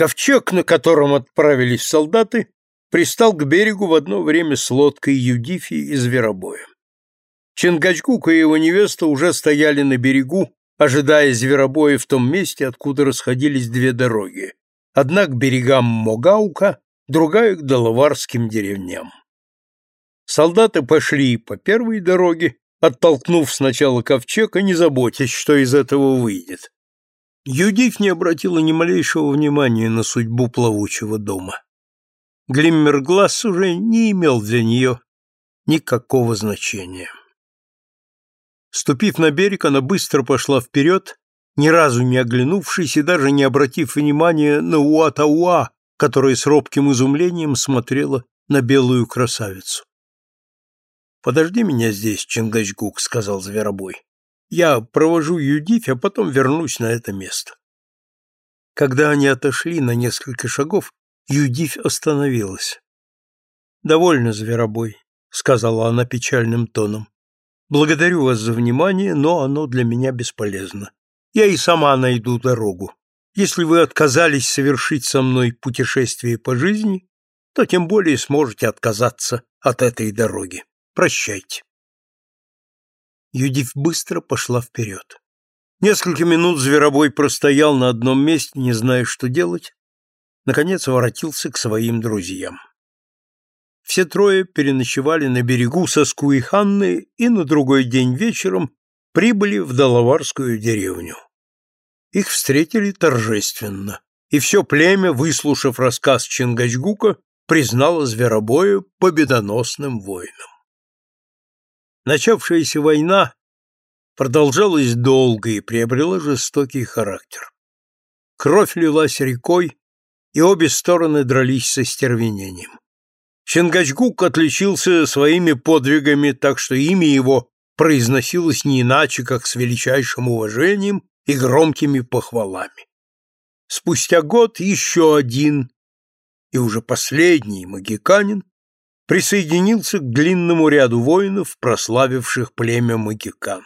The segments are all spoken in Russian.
Ковчег, на котором отправились солдаты, пристал к берегу в одно время с лодкой Юдифи и Зверобоя. Чингачгук и его невеста уже стояли на берегу, ожидая Зверобоя в том месте, откуда расходились две дороги. Одна к берегам Могаука, другая к Доловарским деревням. Солдаты пошли по первой дороге, оттолкнув сначала ковчег и не заботясь, что из этого выйдет. Юдив не обратила ни малейшего внимания на судьбу плавучего дома. Глиммерглаз уже не имел для нее никакого значения. Ступив на берег, она быстро пошла вперед, ни разу не оглянувшись и даже не обратив внимания на Уатауа, которая с робким изумлением смотрела на белую красавицу. «Подожди меня здесь, Чингачгук», — сказал Зверобой. «Я провожу Юдифь, а потом вернусь на это место». Когда они отошли на несколько шагов, Юдифь остановилась. «Довольно, Зверобой», — сказала она печальным тоном. «Благодарю вас за внимание, но оно для меня бесполезно. Я и сама найду дорогу. Если вы отказались совершить со мной путешествие по жизни, то тем более сможете отказаться от этой дороги. Прощайте. Юдив быстро пошла вперед. Несколько минут зверобой простоял на одном месте, не зная, что делать, наконец воротился к своим друзьям. Все трое переночевали на берегу Соскуиханны и на другой день вечером прибыли в Доловарскую деревню. Их встретили торжественно, и все племя, выслушав рассказ Чингачгука, признало Зверобоя победоносным воином. Начавшаяся война продолжалась долго и приобрела жестокий характер. Кровь лилась рекой, и обе стороны дрались со стервенением. Чингачгук отличился своими подвигами, так что имя его произносилось не иначе, как с величайшим уважением и громкими похвалами. Спустя год еще один, и уже последний магиканин, присоединился к длинному ряду воинов, прославивших племя магикан.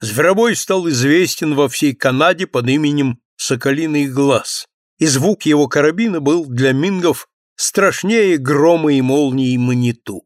Зверобой стал известен во всей Канаде под именем Соколиный глаз, и звук его карабина был для мингов страшнее грома и молнии маниту.